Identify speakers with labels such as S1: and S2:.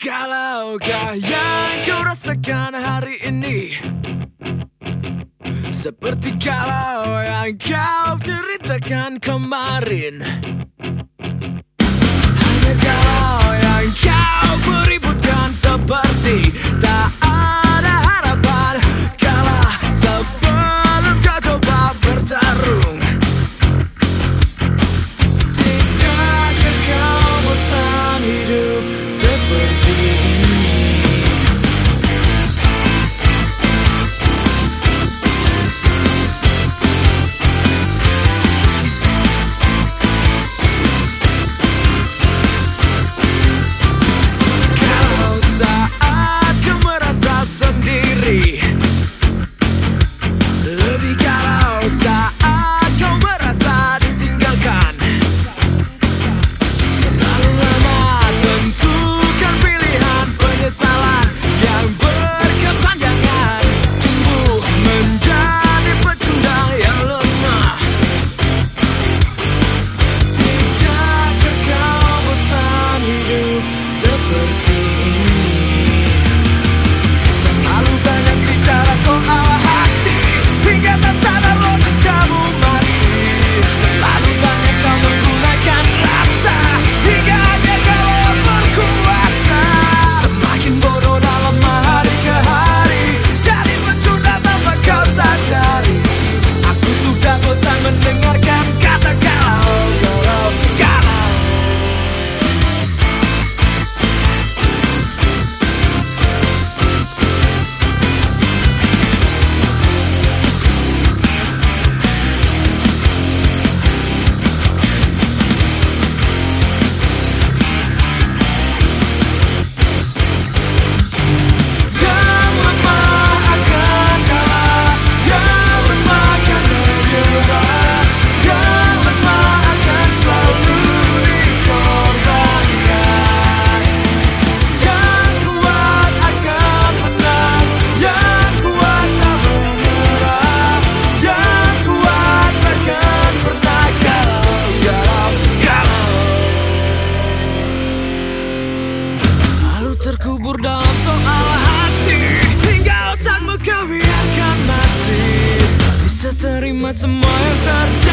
S1: Kalau kau yang kau rasakan hari ini. Seperti kalau yang kau ceritakan kemarin. terkubur dalam soal hati. Hingga otakmu kau biarkan mati. Tak bisa terima semua yang terjadi.